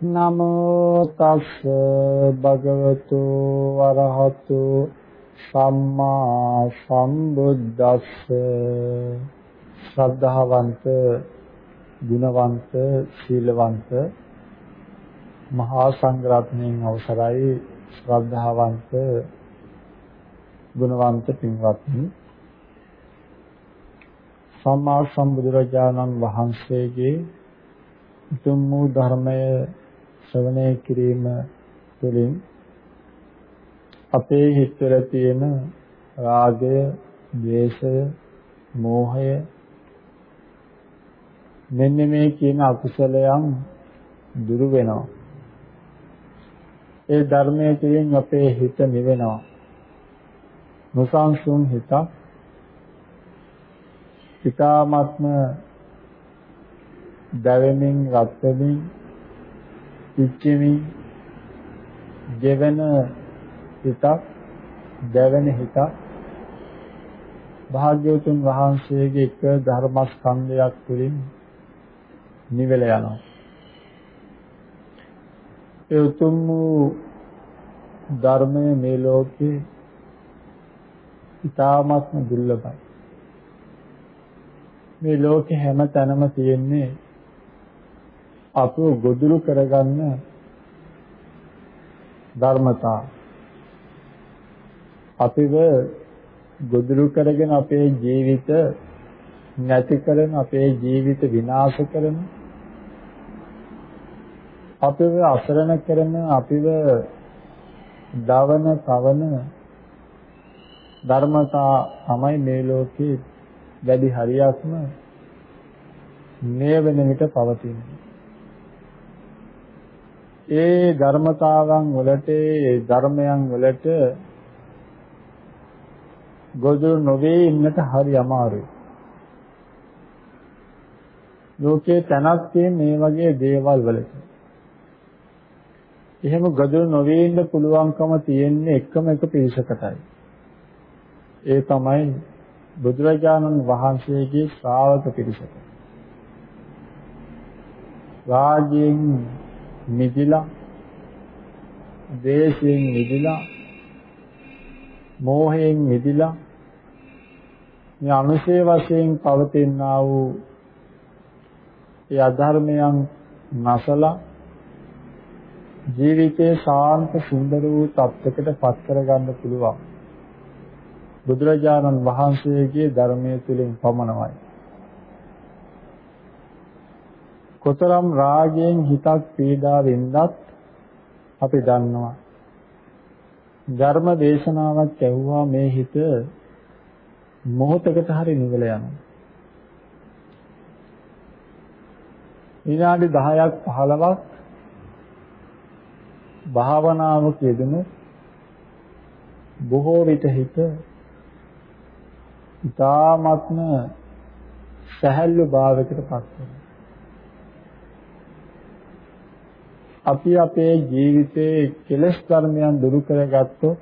නමෝ තස්ස භගවතු වරහතු සම්මා සම්බුද්දස්ස. ශ්‍රද්ධාවන්ත ගුණවන්ත සීලවන්ත මහා සංඝරත්නයන් අවසරයි. ශ්‍රද්ධාවන්ත ගුණවන්ත පින්වත්නි. සම්මා සම්බුදුරජාණන් වහන්සේගේ උතුම් වූ ධර්මය ශ්‍රවණය කිරීම තුළින් අපේ හිතවල තියෙන රාගය, ද්වේෂය, මෝහය මෙන්න මේ කියන අකුසලයන් දුරු වෙනවා. ඒ ධර්මයේ තුලින් අපේ හිත නිවෙනවා. නොසන්සුන් හිතක් ඊ타ත්ම දැවෙමින් රත් වෙමින් පිච්චෙමින් ජීවන හිතක් දැවෙන හිතක් භාග්‍යවතුන් වහන්සේගේ එක ධර්මස්කන්ධයක් තුළින් නිවෙල යනවා ඒ උතුම් වූ ධර්මය මේ ලෝකේ ඉතාමත්ම දුර්ලභයි. මේ ලෝකේ හැම තැනම තියෙන්නේ අපව ගොදුරු කරගන්න ධර්මතා. අපිව ගොදුරු කරගෙන අපේ ජීවිත නැති කරන අපේ ජීවිත විනාශ කරන අපිව අසරණ කරන අපිව දවන තවන ධර්මතා තමයි මේ ලෝකේ වැඩි හරියක්ම මේ වෙන විට පවතින්නේ. ඒ ධර්මතාවන් වලට ඒ ධර්මයන් වලට ගොදුරු නොවේ ඉන්නට හරි අමාරුයි. ලෝකේ තනක් තියෙන මේ වගේ දේවල් වලට. එහෙම ගොදුරු නොවේ ඉන්න පුළුවන්කම තියෙන්නේ එකම එක පිරිසකටයි. ඒ තමයි බුදුරජාණන් වහන්සේගේ ශ්‍රාවක පිරිසට. රාජ්‍යයෙන් මිදිලා දේශයෙන් මිදිලා මෝහයෙන් මිදිලා මේ අනුශය වශයෙන් පවතිනා වූ ඒ අධර්මයන් නැසලා ජීවිතේ ශාන්ත සුන්දර වූ තත්යකට පත් කරගන්න පුළුවන්. බුදුරජාණන් වහන්සේගේ ධර්මයේ තුලින් පමණයි. කොතරම් රාගයෙන් හිතක් පීඩා වෙන්නත් අපි දන්නවා. ධර්ම දේශනාවක් ඇහුවා මේ හිත මොහොතකට හරි නිවල යනවා. විනාඩි 10ක් 15ක් භාවනාවක යෙදෙන බොහෝ විට හිත ඊ타ත්ම සහැල්ලු භාවයකට පත් වෙනවා. අපි අපේ ජීවිතයේ කෙලෙස් ධර්මයන් දුරු කරගත්තොත්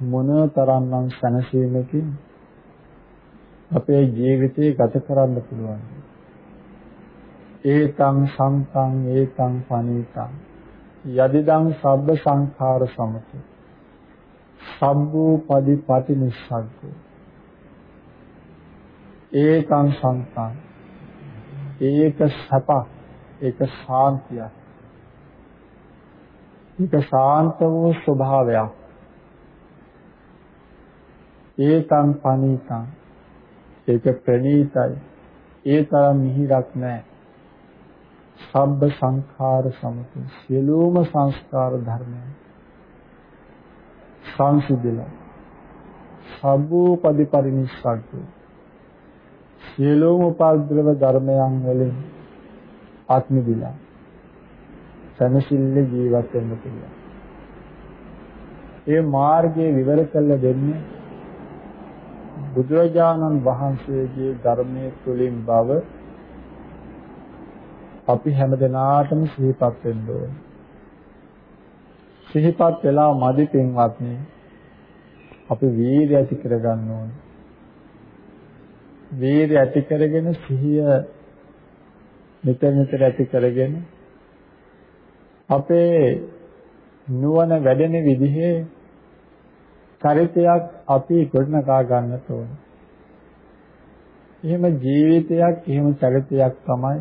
මොන තරම්නම් සැනසීමකින් අපේ ජීවිතේ ගත කරන්න පුළුවන්. ඒතං සම්තං ඒතං පනීතං. යදිදං සබ්බ සංඛාර සමති. සබ්බෝ පදිපටි නිස්සග්ගෝ ඒකං සම්තං. ඒක සප ඒක ශාන්තියක් ඒක ශාන්ත වූ ස්වභාවයක්. ඒතං පනීතං. ඒක ප්‍රණීතයි. ඒ තරම් මිහිරක් නැහැ සබ්බ සංඛාර සමත. සියලුම සංස්කාර ධර්මයන්. සංසිඳිලා. සබ්බෝ පරිපරිනිස්සග්ගෝ සියලුම උපද්‍රව ධර්මයන් වලින් ආත්මිදිලා සනසිල්ල ජීවත් වෙන්න පුළුවන්. ඒ මාර්ගයේ විවර කළ දෙන්නේ බුදුරජාණන් වහන්සේගේ ධර්මයේ තුලින් බව අපි හැමදෙනාටම සිහිපත් වෙන්න ඕනේ. සිහිපත් වෙලා මදි පින්වත්නි අපි වීර්ය ඇති කරගන්න ඕනේ. වීර්ය ඇති කරගෙන සිහිය නිතර නිතර ඇති කරගෙන අපේ නුවණ වැඩෙන විදිහේ චරිතයක් අපි ගොඩනගා ගන්නට ඕන. එහෙම ජීවිතයක් එහෙම චරිතයක් තමයි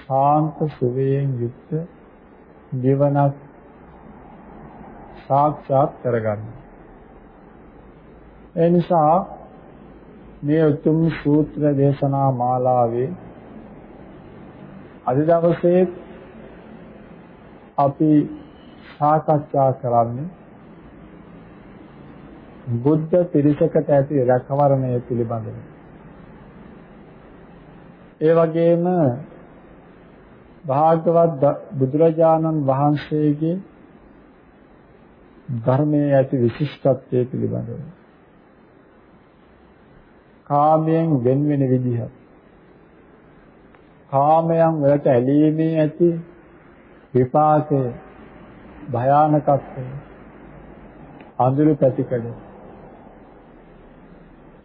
ශාන්ත සුවයෙන් යුක්ත ජීවනක් සාක්ෂාත් කරගන්න. ඒ නිසා මේ උතුම් සූත්‍ර දේශනා මාලාවේ අද දවසේ අපි සාකච්ඡා කරන්නේ බුද්ධ පිරිසකට ඇති රැකවරණය පිළිබඳව. ඒ වගේම භාගවත් බුදුරජාණන් වහන්සේගේ ධර්මයේ ඇති විශිෂ්ටත්වය පිළිබඳව. කාමයෙන් වෙන වෙන විදිහ. කාමයන් වලට ඇලීමේ ඇති විපාකය භයානකත්වය අඳුරු පැතිකඩ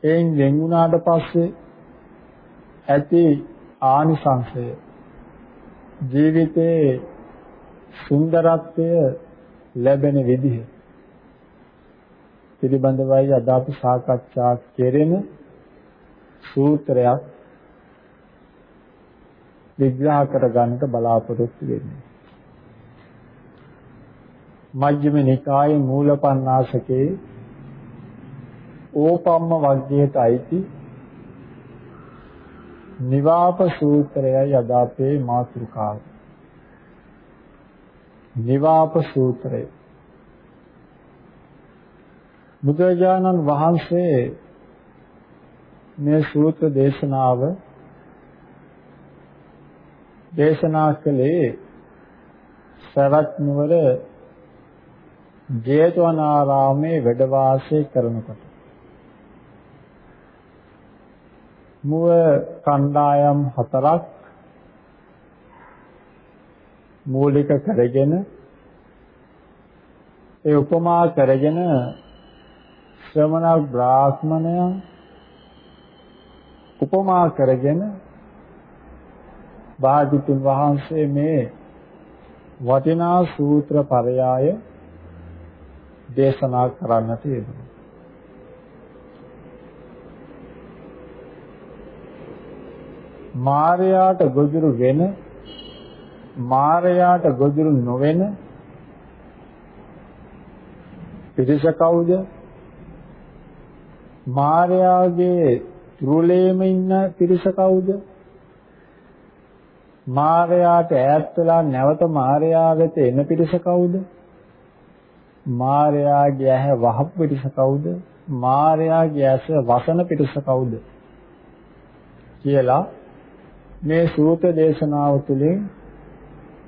එයින් වෙන් වුණාට පස්සේ ඇති ආනිසංශය ජීවිතයේ සුන්දරත්වය ලැබෙන විදිහ පිළිබඳවයි අද අපි සාකච්ඡා කෙරෙන සූත්‍රයක් විග්‍රහ කර ගන්නට බලාපොරොත්තු වෙන්නේ. මජ්ක්‍ධිම නිකායේ මූලපණ්ණාසකේ ඕපම්ම වර්ගයට අයිති නිවාප සූත්‍රයයි අද අපේ මාතෘකාව. නිවාප සූත්‍රය. බුදුරජාණන් වහන්සේ මේ සූත්‍ර දේශනාව දේශනා කළේ සරත් නුවර ජේතවනාරාමේ වැඩ වාසය කරනකොට. මුව කණ්ඩායම් හතරක් මූලික කරගෙන ඒ උපමා කරගෙන ශ්‍රමණ බ්‍රාහ්මණයන් උපමා කරගෙන භාග්‍යතුන් වහන්සේ මේ වටිනා සූත්‍ර පරයාය දේශනා කරන්නට යෙදුණා. මාරයාට ගොදුරු වෙන මාරයාට ගොදුරු නොවන පිරිස කවුද? මාරයාගේ තුරුලේම ඉන්න පිරිස කවුද? මාරයාට ඈත් වෙලා නැවත මාරයා වෙත එන පිරිස කවුද? මාරයාගේ ඇහැ වහපු පිරිස කවුද? මාරයාගේ ඇස වසන පිරිස කවුද? කියලා මේ සූත්‍ර දේශනාව තුළින්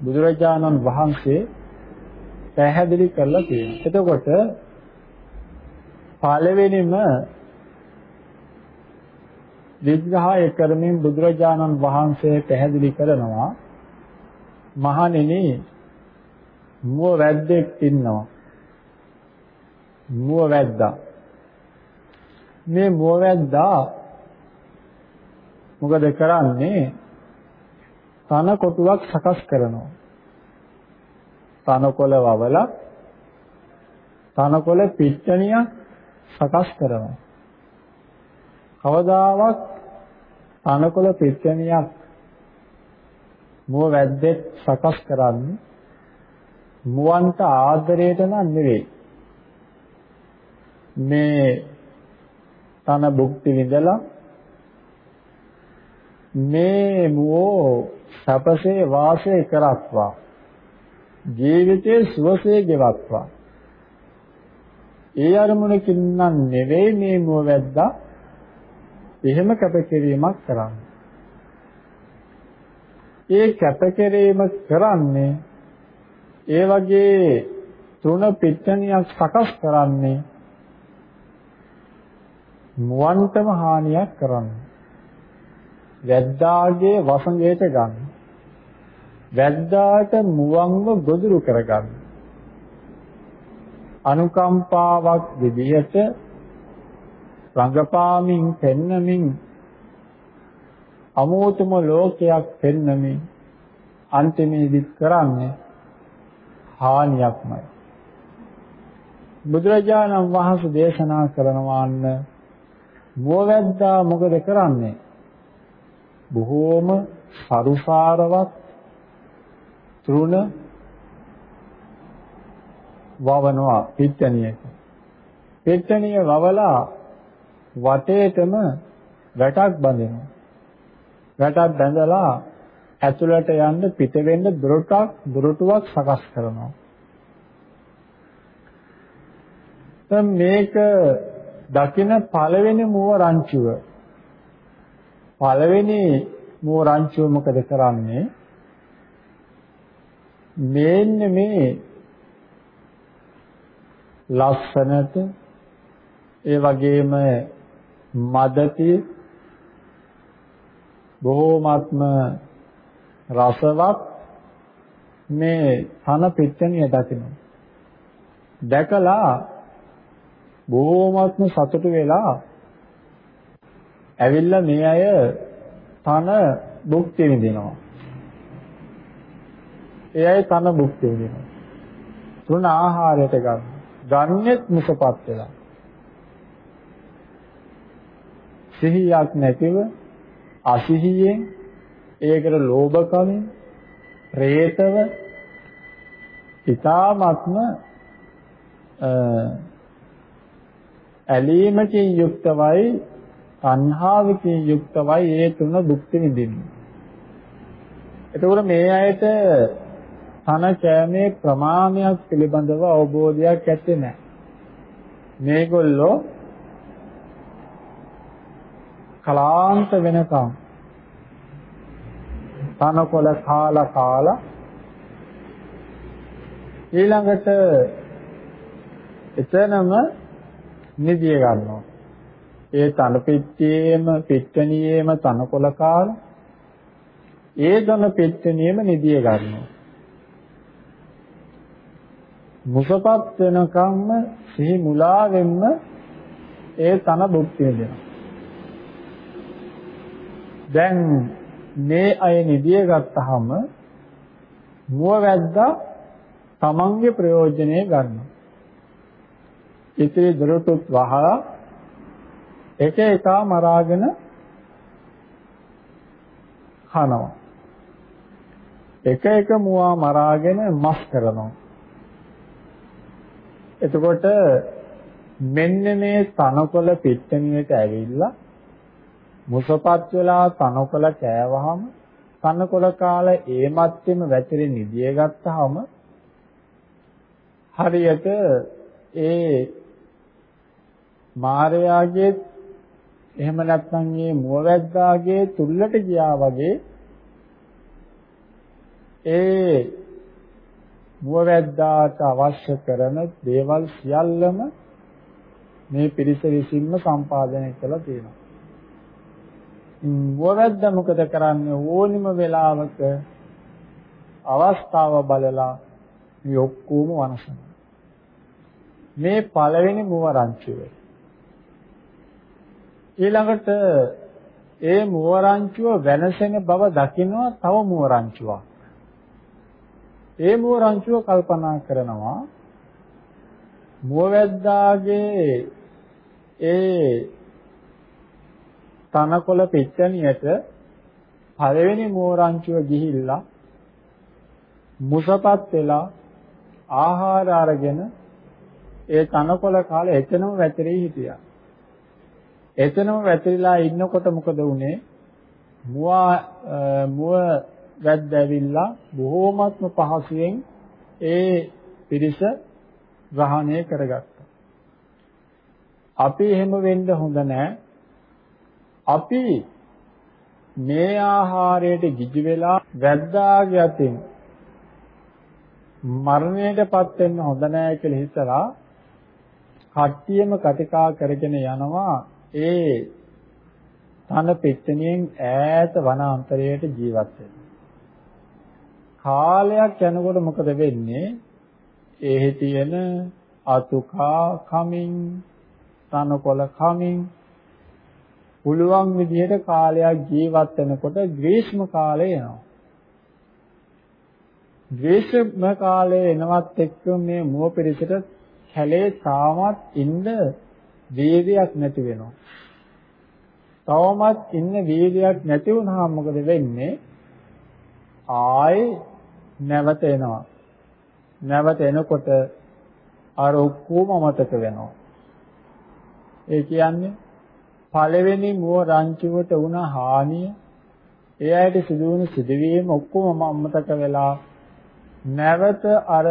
බුදුරජාණන් වහන්සේ පැහැදිලි කරලා තියෙනවා. එතකොට පළවෙනිම විග්‍රහය කරමින් බුදුරජාණන් වහන්සේ පැහැදිලි කරනවා මහණෙනි මුව වැද්දෙක් ඉන්නවා. මුව වැද්දා. මේ මුව වැද්දා මොකද කරන්නේ? තන කොටුවක් සකස් කරනවා. තනකොළ වවලා තනකොළ පිට්ටනියක් සකස් කරනවා. කවදාවත් තනකොළ පිට්ටනියක් මුව වැද්දෙක් සකස් කරන්නේ මුවන්ට ආදරයට නම් නෙවෙයි. මේ තන භුක්ති විඳලා මේ මුවෝ සපසේ වාසය කරත්වා. ජීවිතයේ සුවසේ ගෙවත්වා. ඒ අරමුණකින් නම් නෙවෙයි මේ මුව වැද්දා එහෙම කැපකිරීමක් කරන්නේ. ඒ කැපකිරීම කරන්නේ ඒ වගේ තුන පිටණියක් සකස් කරන්නේ මුවන්ටම හානියක් කරන්නේ. වැද්දාගේ වසඟයට ගන්න. වැද්දාට මුවන්ව ගොදුරු කරගන්න. අනුකම්පාවක් විදිහට රංගපාමින් පෙන්නමින් අමෝතම ලෝකයක් පෙන්නමින් අන්තිමේදී කරන්නේ හානියක්මයි. බුදුරජාණන් වහන්සේ දේශනා කරනවාන්න මුවවැද්දා මොකද කරන්නේ? බොහෝම සරුසාරවත් තෘණ වවනවා පිට්ටනියක පිට්ටනිය වවලා වටේටම වැටක් බඳිනවා. වැටක් බැඳලා ඇතුළට යන්න පිට වෙන්න දොරටක් දොරටුවක් සකස් කරනවා. දැන් මේක දකින පළවෙනි මුව රංචුව පළවෙනි මුව රංචුව මොකද කරන්නේ? මේන්න මේ ලස්සනට ඒ වගේම මදති බොහෝමත්ම රසවත් මේ තන පිට්ටනිය දකිනවා. දැකලා බොහෝමත්ම සතුටු වෙලා ඇවිල්ලා මේ අය තන භුක්ති විඳිනවා. ඒ අය තන භුක්ති විඳිනවා. තුන ආහාරයට ගන්න. ගන්නෙත් මුසපත් වෙලා. සිහියක් නැතිව අසිහියෙන් ඒකට ලෝභකමින් പ്രേතව ඊ타ත්ම ඇලීමකින් යුක්තවයි තණ්හාවකින් යුක්තවයි ඒ තුන භුක්ති විඳින්නේ. එතකොට මේ අයට තන කෑමේ ප්‍රමාණයක් පිළිබඳව අවබෝධයක් ඇත්තේ නැහැ. මේගොල්ලෝ කලාන්ත වෙනකම් තනකොළ කාලා කාලා ඊළඟට එතනම නිදිය ගන්නවා. ඒ තන පිටියේම පිට්ටනියේම තනකොළ කාලා ඒ තන පිට්ටනියේම නිදිය ගන්නවා. මුසපත් වෙනකම්ම සිහි මුලාවෙන්න ඒ තන භුක්ති විඳිනවා. දැන් මේ අය නිදිය ගත්තාම මුව වැද්දා තමන්ගේ ප්‍රයෝජනෙ ගන්නවා. ඉතිරි දොරටුත් වහලා එක එක මරාගෙන කනවා. එක එක මුවා මරාගෙන මස් කරනවා. එතකොට මෙන්න මේ තනකොළ පිට්ටනියට ඇවිල්ලා මුසපත් වෙලා තනකොළ කෑවහම තනකොළ කාලේ ඒ මැත්තේම වැතිරෙ නිදිය ගත්තාම හරියට ඒ මාර්යාගේ එහෙම නැත්නම් මේ මුවවැද්දාගේ තුල්ලට ගියා වගේ ඒ මුවවැද්දාට අවශ්‍ය කරන දේවල් සියල්ලම මේ පිරිස විසින්ම සම්පාදනය කළා තියෙනවා. වරද්ද මොකද කරන්නේ ඕනිම වෙලාවක අවස්ථාව බලලා මේ ඔක්කොම වනසනවා. මේ පළවෙනි මුව රංචුව. ඊළඟට ඒ මුව රංචුව වෙනසෙන බව දකිනවා තව මුව රංචුවක්. ඒ මුව රංචුව කල්පනා කරනවා මුවවැද්දාගේ ඒ තනකොළ පිට්ටනියට පළවෙනි මෝරංචුව ගිහිල්ලා මුසපත් වෙලා ආහාර අරගෙන ඒ තනකොළ කාලේ එතනම වැතිරී හිටියා. එතනම වැතිරිලා ඉන්නකොට මොකද වුනේ? මුව මුව වැද්ද ඇවිල්ලා බොහෝමත්ම පහසුවෙන් ඒ පිරිස ග්‍රහණය කරගත්තා. අපි එහෙම වෙන්න හොඳ නැහැ. අපි මේ ආහාරයට ගිජු වෙලා වැද්දාගේ අතින් මරණයටපත් වෙන්න හොඳ නැහැ කියලා හිතලා කට්ටියම කතිකා කරගෙන යනවා ඒ තන පිට්ටනියෙන් ඈත වනාන්තරයට ජීවත් වෙන්න. කාලයක් යනකොට මොකද වෙන්නේ? ඒහි තියෙන අතුකා කමින් තනකොළ කමින් පුළුවන් විදිහට කාලයක් ජීවත් වෙනකොට ග්‍රීෂ්ම කාලය එනවා. ග්‍රීෂ්ම කාලය එනවත් එක්ක මේ මුව පිරිසට කැලේ තාමත් ඉන්න වීර්යයක් නැති වෙනවා. තවමත් ඉන්න වීර්යයක් නැති වුණාම මොකද වෙන්නේ? ආයේ නැවත එනවා. නැවත එනකොට අර ඔක්කොම මතක වෙනවා. ඒ කියන්නේ පළවෙනි මුව රංචුවට වුණ හානිය ඒ ඇයිට සිදුවුණු සිදුවීම් ඔක්කොම අමතක වෙලා නැවත අර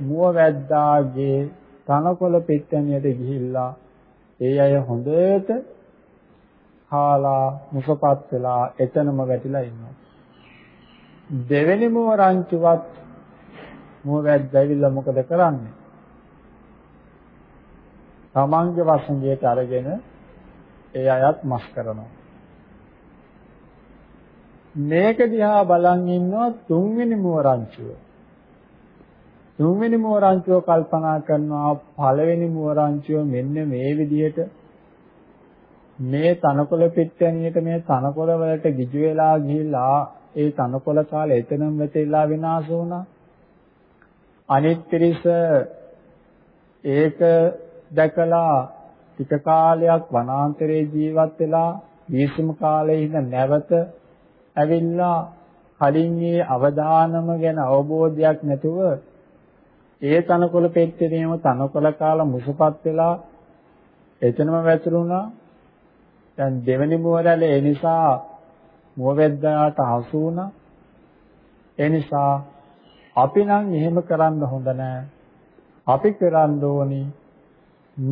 මුව වැද්දාගේ තනකොළ පිට්ටනියට ගිහිල්ලා ඒ අය හොඳට කාලා මුසපත් වෙලා එතනම වැටිලා ඉන්නවා දෙවෙනි මුව රංචුවත් මුව වැද්දාවිල්ලා මොකද කරන්නේ තමන්ගේ වසඟයට අරගෙන ඒ අයත් මස් කරනවා. මේක දිහා බලන් ඉන්නවා තුන්වෙනි මුවරංචුව. තුන්වෙනි මුවරංචුව කල්පනා කරනවා පළවෙනි මුවරංචුව මෙන්න මේ විදිහට මේ තනකොළ පිට්ටනියට මේ තනකොළ වලට ගිජු වෙලා ගිහිලා ඒ තනකොළ කාලේ එතනම වැටෙලා විනාශ වුණා. අනිත් පිරිස ඒක දැකලා ටික කාලයක් වනාන්තරයේ ජීවත් වෙලා විශ්ම කාලයේ ඉඳ නැවත ඇවිල්ලා කලින් මේ අවදානම ගැන අවබෝධයක් නැතුව ඒ තනකොළ පෙට්ටේනේම තනකොළ කාලා මුසපත් වෙලා එතනම වැතුරුණා දැන් දෙවෙනි මුවරැළ ඒ නිසා මුවවැද්දාට හසු වුණා ඒ නිසා අපි නම් එහෙම කරන්න හොඳ නැහැ අපි කරන්න ඕනි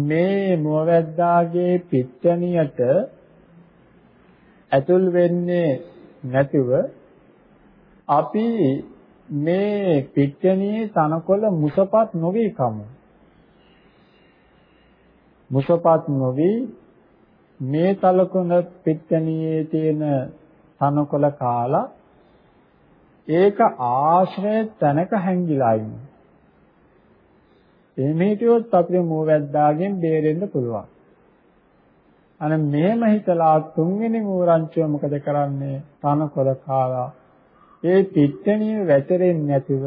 මේ මුවවැද්දාගේ පිට්ටනියට ඇතුල් වෙන්නේ නැතිව අපි මේ පිට්ටනියේ තනකොළ මුසපත් නොවි කමු. මුසපත් නොවි මේ තලකොළ පිට්ටනියේ තියෙන තනකොළ කාලා ඒක ආශ්‍රය තැනක හැංගිලා ඉන්නේ. එහෙම හිටියොත් අපිට මෝවැද්දාගෙන් බේරෙන්න පුළුවන්. අන මෙහෙම හිතලා තුන්වෙනි මෝරංචුව මොකද කරන්නේ? තනකොළ කාලා ඒ පිට්ටනිය වැතරෙන්නේ නැතිව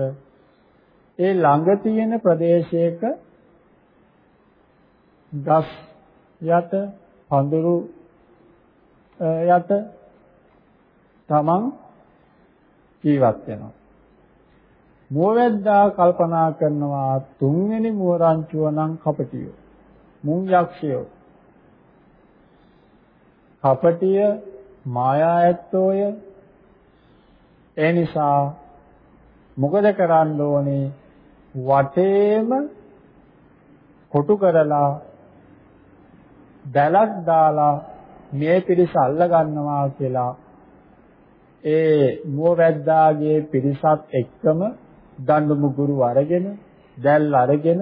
ඒ ළඟ තියෙන ප්‍රදේශයක ගස් යට පඳුරු යට තමන් ජීවත් වෙනවා. මුවවැද්දා කල්පනා කරනවා තුන්වෙනි මුව රංචුව නම් කපටිය. මුං යක්ෂයෝ. කපටිය මායා ඇත්තෝය. ඒ නිසා මොකද කරන්න ඕනේ? වටේම කොටු කරලා දැලක් දාලා මේ පිරිස අල්ල ගන්නවා කියලා ඒ මුවවැද්දාගේ පිරිසත් එක්කම දඬු මුගුරු අරගෙන දැල් අරගෙන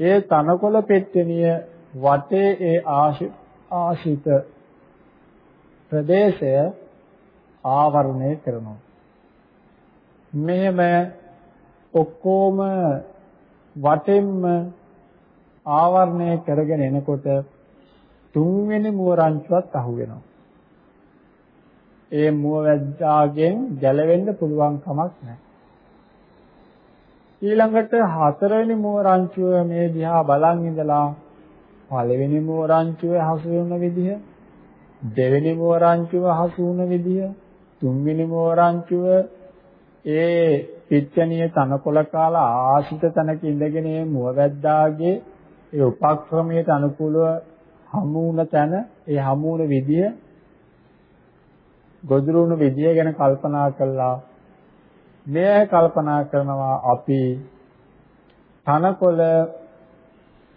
ඒ තනකොළ පෙට්ටනිය වටේ ඒ ආශිත ප්‍රදේශය ආවරණය කරනවා. මෙහෙම ඔක්කොම වටෙන්ම ආවරණය කරගෙන එනකොට තුන්වෙනි මුව රංචුවත් අහු වෙනවා. ඒ මුව වැද්දාගෙන් ගැලවෙන්න පුළුවන් කමක් නැහැ. ඊළඟට හතරවෙනි මුව රංචුව මේ දිහා බලන් ඉඳලා පළවෙනි මුව රංචුවේ හසු වෙන විදිහ දෙවෙනි මුව රංචුව හසු වුණ විදිහ තුන්වෙනි මුව රංචුව ඒ පිච්චනිය තනකොළ කාලා ආශිත තනක ඉඳගෙන මේ මුව වැද්දාගේ ඒ උපක්‍රමයට අනුකූලව හමු වුණ තැන ඒ හමු වුණ විදිය ගොදුරුණු විදිය ගැන කල්පනා කළා මේ කල්පනා කරනවා අපි තනකොළ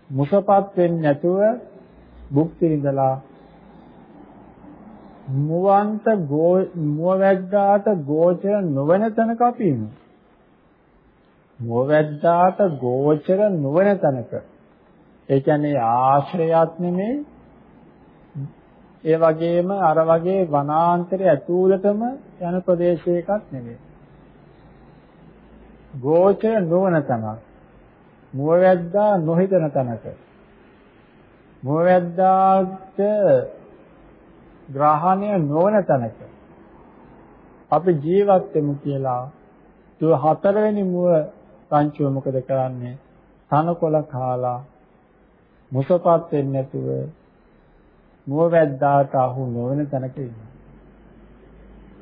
මුසපත් වෙන්නේ නැතුව භුක්ති විඳලා මුවන්ත මුව වැද්දාට ගෝචර නොවන තැනක අපි ඉමු. මුව වැද්දාට ගෝචර නොවන තැනක ඒ කියන්නේ ආශ්‍රයයක් නෙමෙයි ඒ වගේම අර වගේ වනාන්තරය ඇතුළතම යන ප්‍රදේශයකක් නෙමෙයි. ගෝචර නොවන තැනක්. මුවවැද්දා නොහිතන තැනක. මුවවැද්දාට ග්‍රහණය නොවන තැනක. අපි ජීවත් වෙමු කියලා තුව හතරවෙනි මුව පංචුව මොකද කරන්නේ? තනකොළ කාලා මුසපත් වෙන්නේ නැතුව මුවවැද්දාට අහු නොවන තැනක ඉන්නවා.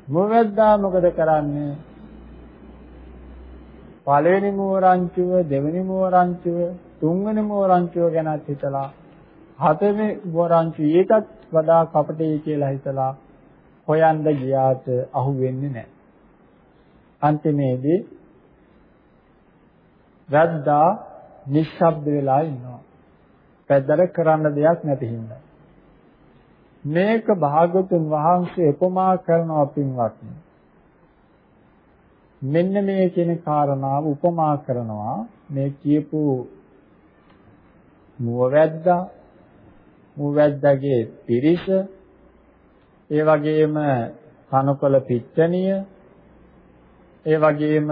මුවවැද්දා මොකද කරන්නේ? පළවෙනි මුව රංචුව, දෙවෙනි මුව රංචුව, තුන්වෙනි මුව රංචුව ගැනත් හිතලා හතරවෙනි මුව රංචුව ඊටත් වඩා කපටයි කියලා හිතලා හොයන්න ගියාට අහු වෙන්නේ නැහැ. අන්තිමේදී වැද්දා නිශ්ශබ්ද වෙලා ඉන්නවා. පැද්දට කරන්න දෙයක් නැති හින්දා. මේක භාගතුන් වහන්සේ උපමා කරනවා පින්වත්නි. මෙන්න මේ කියන කාරණාව උපමා කරනවා මේ කියපු මුවවැද්දා මුවවැද්දාගේ පිරිස ඒ වගේම කනකොළ පිච්චනිය ඒ වගේම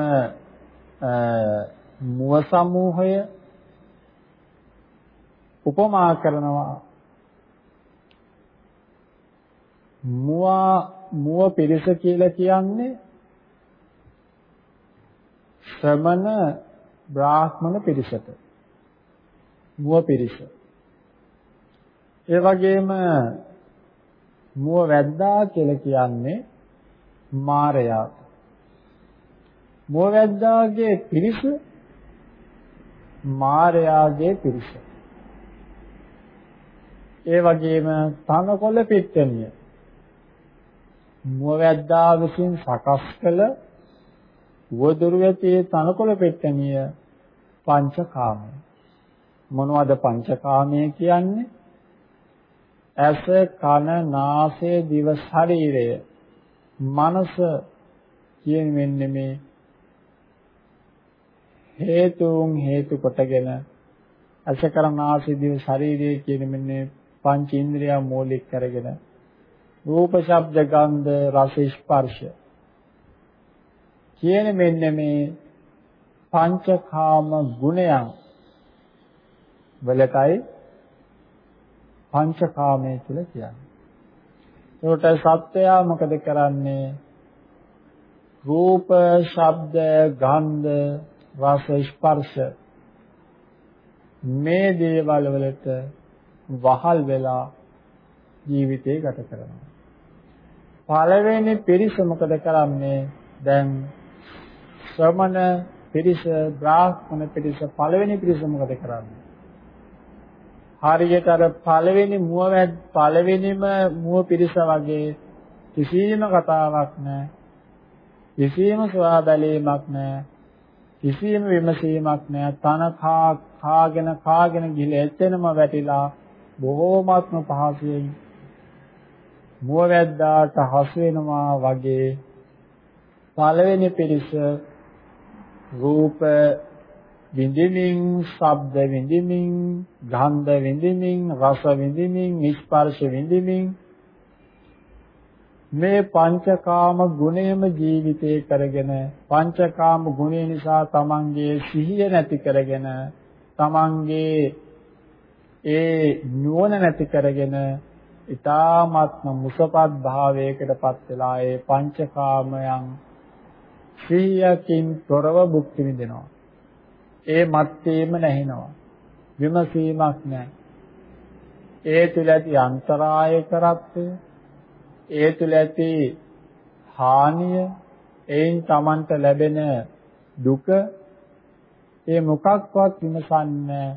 මුව සමූහය උපමා කරනවා. මුව මුව පිරිස කියලා කියන්නේ ශ්‍රමණ බ්‍රාහ්මණ පිරිසට. මුව පිරිස. ඒ වගේම මුව වැද්දා කියලා කියන්නේ මාරයා. මුව වැද්දාගේ පිරිස මාරයාගේ පිරිස. ඒ වගේම තනකොළ පිට්ටනිය. මුවවැද්දා විසින් සකස් කළ වදුරු ඇති තනකොළ පිට්ටනිය පංචකාමය. මොනවද පංචකාමය කියන්නේ? ඇස කන නාසය දිව ශරීරය. මනස කියන මෙන්න මේ හේතුන් හේතු කොටගෙන ඇස කන නාසය දිව ශරීරය කියන මෙන්න පංච ඉන්ද්‍රිය මූලික කරගෙන රූප ශබ්ද ගන්ධ රස ස්පර්ශ කියන මෙන්න මේ පංචකාම ගුණයන් වලටයි පංචකාමයේ කියලා කියන්නේ. ඒකට සත්‍යය මොකද කරන්නේ? රූප, ශබ්ද, ගන්ධ, රස, ස්පර්ශ මේ දේවල් වලට වහල් වෙලා ජීවිතේ ගත කරනවා. පළවෙනි පිරිස මොකද කරන්නේ? දැන් ශ්‍රමණ පිරිස, බ්‍රාහ්මණ පිරිස පළවෙනි පිරිස මොකද කරන්නේ? හරියට අර පළවෙනි මුව පළවෙනිම මුව පිරිස වගේ කිසිම කතාවක් නැහැ. කිසිම සුවබැලීමක් නැහැ. කිසිම විමසීමක් නැහැ. තන කාගෙන කාගෙන ගිහලා එතනම වැටිලා බොහෝමත්ම පහසුවෙන් මුවවැද්දාට හසු වෙනවා වගේ පළවෙනි පිරිස රූප විඳිමින් ශබ්ද විඳිමින් ගන්ධ විඳිමින් රස විඳිමින් ස්පර්ශ විඳිමින් මේ පංචකාම ගුණයම ජීවිතේ කරගෙන පංචකාම ගුණය නිසා තමන්ගේ සිහිය නැති කරගෙන තමන්ගේ ඒ නුවණ නැති කරගෙන ඊ타ත්ම මුසපත් භාවයකටපත් වෙලා ඒ පංචකාමයන් සිහියකින් තොරව භුක්ති විඳිනවා. ඒ මත්තේම නැහිනවා. විමසීමක් නැහැ. ඒ තුල ඇති අන්තරාය කරත්තය ඒ තුල ඇති හානිය එයින් Tamanට ලැබෙන දුක ඒ මොකක්වත් විමසන්නේ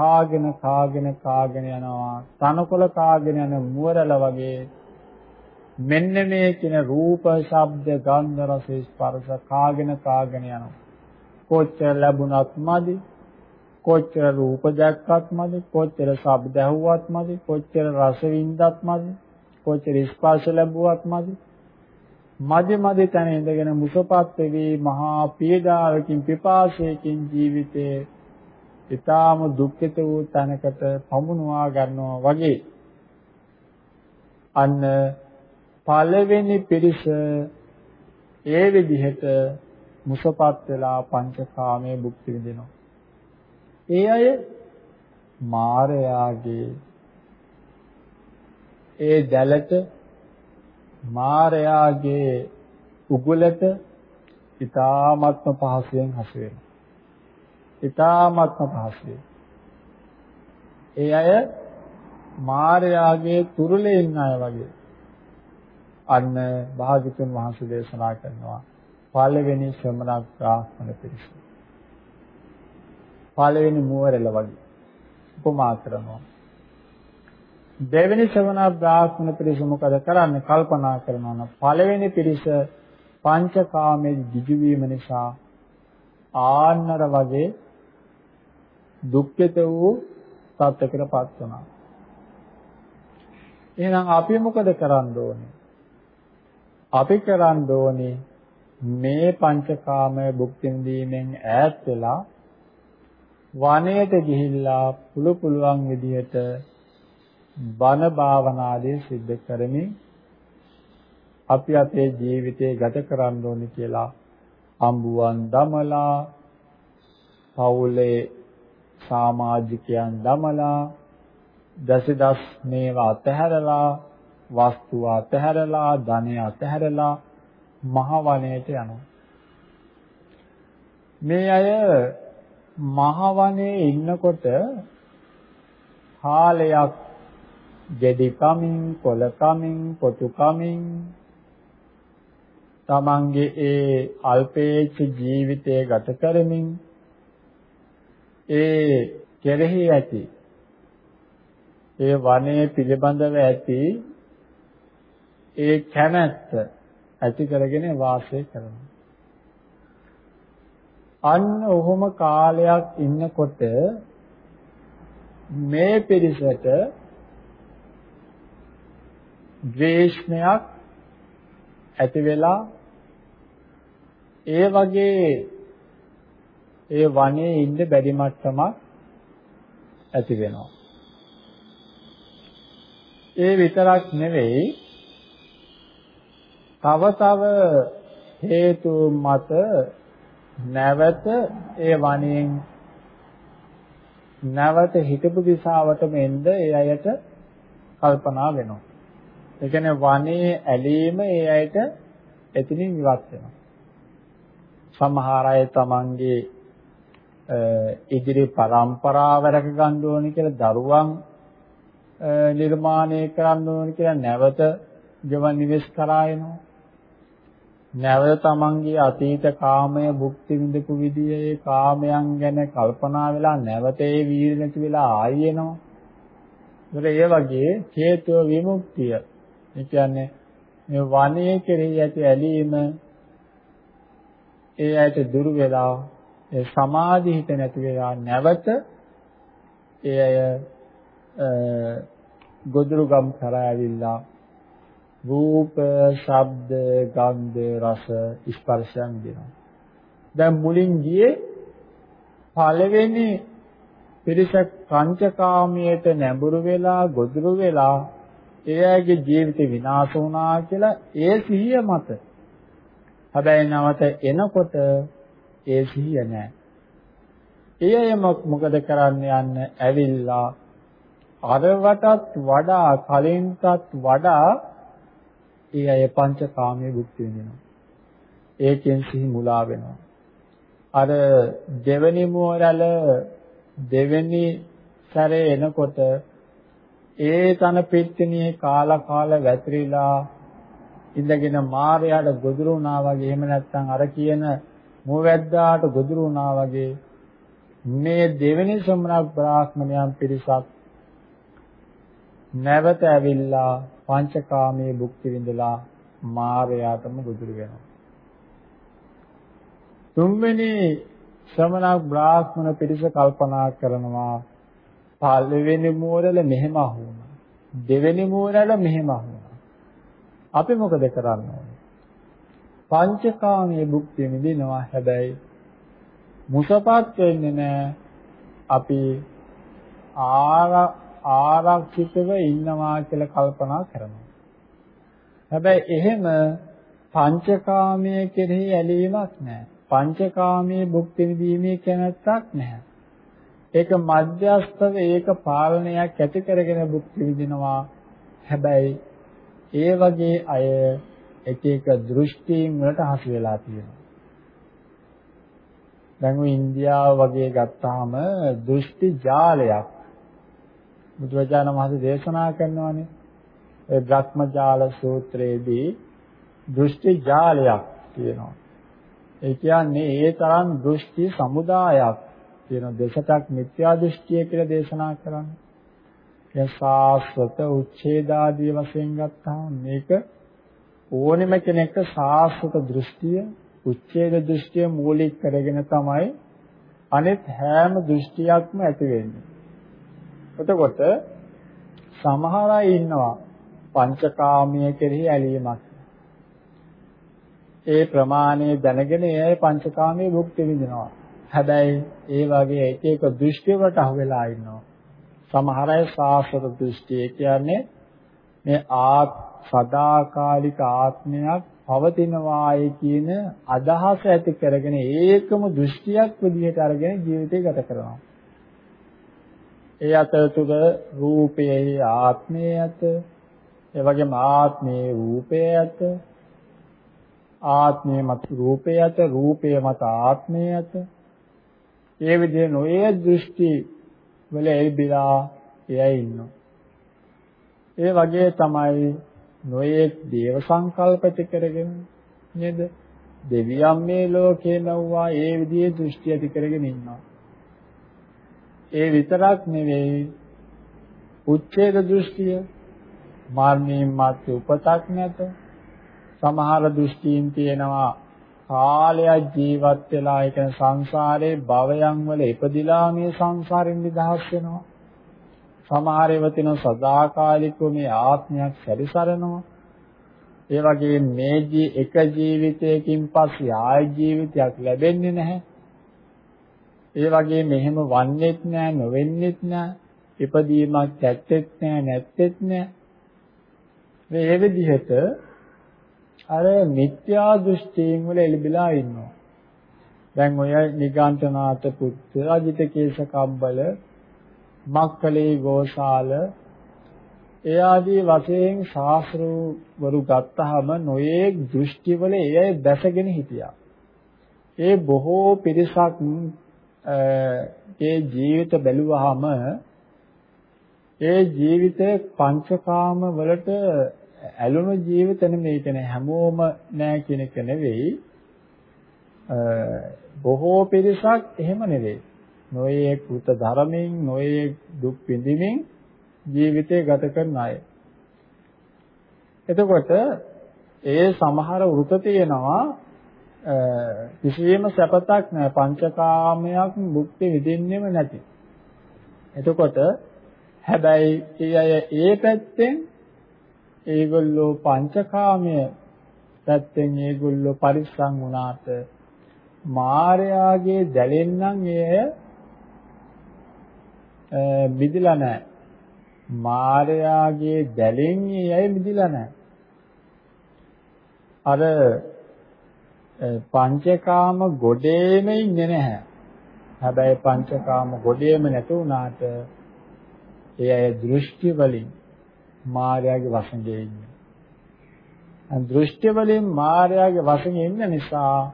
කාගෙන කාගෙන කාගෙන යනවා. තනකොළ කාගෙන යන මුවරල වගේ මෙන්න මේ කියන රූප ශබ්ද ගන්ධ රස ස්පර්ශ කාගෙන කාගෙන යනවා. කොච්චර ලැබුණත් මදි කොච්චර රූප දැක්කත් මදි කොච්චර ශබ්ද ඇහුවත් මදි කොච්චර රස වින්දත් මදි කොච්චර ස්පර්ශ ලැබුවත් මදි. මදි මදි තැන ඉඳගෙන මුසපත් වෙවි මහා පීඩාවකින් පිපාසයකින් ජීවිතේ ඊටාම දුක්ඛිත වූ තැනකට පමුණවා ගන්නවා වගේ අන්න පළවෙනි පිරිස ඒ විදිහට මුසපත් වෙලා පංචකාමයේ භුක්ති විඳිනවා. ඒ අය මාරයාගේ ඒ දැලට මාරයාගේ උගුලට ඊ타ත්ම පහසුවෙන් හසු වෙනවා. ඊ타ත්ම පහසුවෙන්. ඒ අය මාරයාගේ තුරුලේ ඉන්න අය වගේ. අන්න භාග්‍යතුන් වහන්සේ දේශනා කරනවා පළවෙනි ශ්‍රමණ බ්‍රාහ්මණ පිරිස. පළවෙනි මුවරල වගේ උපමා කරනවා. දෙවෙනි ශ්‍රමණ බ්‍රාහ්මණ පිරිස මොකද කරන්නේ? කල්පනා කරනවා නම් පළවෙනි පිරිස පංචකාමයේ දිජු වීම නිසා ආන්නර වගේ දුක්ඛිත වූ තත්ත්වයකටපත් වුණා. එහෙනම් අපි මොකද කරන්න ඕනේ? අපි කරන්න ඕනේ මේ පංචකාමය භුක්ති විඳීමෙන් ඈත් වෙලා වනයේට ගිහිල්ලා පුළු පුළුවන් විදිහට බණ භාවනාදී සිද්ධ කරමින් අපි අපේ ජීවිතේ ගත කරන්න ඕනේ කියලා අම්බුවන් දමලා පවුලේ සමාජිකයන් දමලා දසදස් මේවා අතහැරලා වස්තු අතහැරලා ධනය අතහැරලා මහ වනයේට යනවා. මේ අය මහ වනයේ ඉන්නකොට කාලයක් ගෙඩි කමින් කොළ කමින් පොතු කමින් තමන්ගේ ඒ අල්පේච්ඡ ජීවිතය ගත කරමින් ඒ කෙරෙහි ඇති ඒ වනයේ පිළිබඳව ඇති ඒ කැමැත්ත ඇති කරගෙන වාසය කරනවා. අන්න ඔහොම කාලයක් ඉන්නකොට මේ පිරිසට ද්වේෂණයක් ඇති වෙලා ඒ වගේ ඒ වනයේ ඉන්න බැරි මට්ටමක් ඇති වෙනවා. ඒ විතරක් නෙවෙයි තව තව හේතු මත නැවත ඒ වනයෙන් නැවත හිතපු දිශාවටම එන්න ඒ අයට කල්පනා වෙනවා. ඒ කියන්නේ වනයේ ඇලීම ඒ අයට එතනින් ඉවත් වෙනවා. සමහර අය තමන්ගේ ඉදිරි પરම්පරාව රැක ගන්න ඕනේ කියලා දරුවන් නිර්මාණය කරන්න ඕනේ කියලා නැවත ජවන් නිවෙස් කරා එනවා. නැවත තමන්ගේ අතීත කාමය භුක්ති විඳපු විදිහේ කාමයන් ගැන කල්පනා වෙලා නැවත ඒ වීර නැති වෙලා ආයෙ එනවා. ඒ වගේ හේතුව විමුක්තිය. ඒ කියන්නේ මේ වනයේ කෙරෙහි ඇති ඇලීම ඒ ඇයට දුරු වෙලා ඒ සමාධි හිත නැති වෙලා නැවත ඒ අය ගොදුරුගම් කරා ඇවිල්ලා රූප, ශබ්ද, ගන්ධ, රස, ස්පර්ශයන් දෙනවා. දැන් මුලින් ගියේ පළවෙනි පිරිස පංචකාමයට නැඹුරු වෙලා ගොදුරු වෙලා ඒ අයගේ ජීවිත විනාශ වුණා කියලා ඒ සිහිය මත. හැබැයි නැවත එනකොට ඒ සිහිය නැහැ. ඒ අය මොකද කරන්න යන්න ඇවිල්ලා අරවටත් වඩා කලින්ටත් වඩා ඒ අය පංචකාමයේ භුක්ති විඳිනවා. ඒකෙන් සිහි මුලා වෙනවා. අර දෙවෙනි මෝරල දෙවෙනි සැරේ එනකොට ඒ තන පිටිනියේ කාලා කාලා වැතිරිලා ඉඳගෙන මායයට ගොදුරු වුණා වගේ එහෙම නැත්නම් අර කියන මොවැද්දාට ගොදුරු වුණා වගේ මේ දෙවෙනි ශ්‍රමණ බ්‍රාහ්මණයන් පිරිසක් නැවත ඇවිල්ලා පංචකාමයේ භුක්ති විඳලා මායයටම ගොදුරු වෙනවා තුන්වෙනි ශ්‍රමණ බ්‍රාහ්මණ පිරිස කල්පනා කරනවා පළවෙනි මෝරල මෙහෙම අහුණා. දෙවෙනි මෝරල මෙහෙම අහුණා. අපි මොකද කරන්න ඕනේ? පංචකාමයේ භුක්තිය විඳිනවා හැබැයි මුසපත් වෙන්නේ නැහැ. අපි ආරක්ෂිතව ඉන්නවා කියලා කල්පනා කරනවා. හැබැයි එහෙම පංචකාමයේ කෙරෙහි ඇලීමක් නැහැ. පංචකාමයේ භුක්ති විඳීමේ කැමැත්තක් නැහැ. ඒක මධ්‍යස්ථව ඒක පාලනයක් ඇති කරගෙන භුක්ති විඳිනවා. හැබැයි ඒ වගේ අය එක එක දෘෂ්ටීන් වලට හසු වෙලා තියෙනවා. දැන් ඔය ඉන්දියාව වගේ ගත්තාම දෘෂ්ටි ජාලයක් බුදුරජාණන් වහන්සේ දේශනා කරනවානේ. ඒ බ්‍රහ්මජාල සූත්‍රයේදී දෘෂ්ටි ජාලයක් තියෙනවා. ඒ කියන්නේ ඒ තරම් දෘෂ්ටි සමුදායක් තියෙන දෙසටක් මිත්‍යා දෘෂ්ටිය කියලා දේශනා කරන්නේ. ඒ සාස්වත උච්ඡේදාදී වශයෙන් ගත්තාම මේක ඕනෙම කෙනෙක් සාස්වත දෘෂ්ටිය උච්ඡේද දෘෂ්ටිය මූලික කරගෙන තමයි අනෙත් හැම දෘෂ්ටියක්ම ඇති වෙන්නේ. එතකොට සමහර අය ඉන්නවා පංචකාමයේ කෙරෙහි ඇලීමක්. ඒ ප්‍රමාණය දැනගෙන ඒ පංචකාමයේ භුක්ති විඳිනවා. හැබැයි ඒ වගේ එක එක දෘෂ්ටි වලට අහු වෙලා ඉන්නවා. සමහර අය සාස්වත දෘෂ්ටිය කියන්නේ මේ ආත් සදාකාලික ආත්මයක් පවතිනවායි කියන අදහස ඇති කරගෙන ඒකම දෘෂ්ටියක් විදිහට අරගෙන ජීවිතය ගත කරනවා. ඒ අතරතුර රූපයේ ආත්මය ඇත, ඒ වගේම ආත්මයේ රූපය ඇත, ආත්මය මත රූපය ඇත, රූපය මත ආත්මය ඇත. ඒ විදිහේ නොයේ දෘෂ්ටි වල එල්බිලා එයයි ඉන්නවා. ඒ වගේ තමයි නොයේ දේව සංකල්ප කරගෙන නේද? දෙවියන් මේ ලෝකේ නවුවා ඒ විදිහේ දෘෂ්ටි ඇති කරගෙන ඉන්නවා. ඒ විතරක් නෙවෙයි උච්ඡේද දෘෂ්ටිය මරණින් මත් උපතක් නැත සමහර දෘෂ්ටීන් තියෙනවා කාලයක් ජීවත් වෙලා ඒ කියන්නේ සංසාරේ භවයන් වල ඉපදිලා මේ සංසාරෙන් නිදහස් වෙනවා. සමහර ඒවා තියෙන සදාකාලිකව මේ ආත්මයක් සැරිසරනවා. ඒ වගේ මේ එක ජීවිතයකින් පස්සේ ආය ජීවිතයක් ලැබෙන්නේ නැහැ. ඒ වගේ මෙහෙම වන්නේත් නැහැ නොවෙන්නේත් නැහැ. ඉපදීමක් ඇත්තෙත් නැහැ නැත්තෙත් නැහැ. මේ විදිහට අර මිත්‍යා දෘෂ්ටීන් වල එලිබිලා ඉන්නවා. දැන් ඔය නිගාන්තනාත පුත්‍ර අජිතකේශ කබ්බල මක්කලේ ගෝසාල ඒ ආදී වශයෙන් ශාස්ත්‍රවරු ගත්තාම නොයේ දෘෂ්ටි වල එය දැසගෙන හිටියා. ඒ බොහෝ පිරිසක් ඒ ජීවිත බැලුවාම ඒ ජීවිතේ පංචකාම වලට ඇලුණු ජීවිත නෙමෙයි කියන්නේ හැමෝම නෑ කියන එක නෙවෙයි බොහෝ පිරිසක් එහෙම නෙවෙයි නොයේ කෘත ධර්මයෙන් නොයේ දුක් විඳින්මින් ජීවිතය ගත කරන අය. එතකොට ඒ සමහර වෘත තියෙනවා කිසියම් සැපතක් නෑ පංචකාමයක් භුක්ති විඳින්නෙම නැති. එතකොට හැබැයි ඒ අය ඒ පැත්තෙන් ඒගොල්ලෝ පංචකාමය පැත්තෙන් ඒගොල්ලෝ පරිස්සම් වුණාට මායාගේ දැලෙන්නම් එය මිදිලා නැහැ. මායාගේ දැලෙන් ඇයි මිදිලා නැහැ. අර පංචකාම ගොඩේම ඉන්නේ නැහැ. හැබැයි පංචකාම ගොඩේම නැතු වුණාට ඒ අය දෘෂ්ටි වලින් මායාවේ වශයෙන් ඉන්නේ. අන් දෘෂ්ටි වලින් මායාවේ වශයෙන් ඉන්න නිසා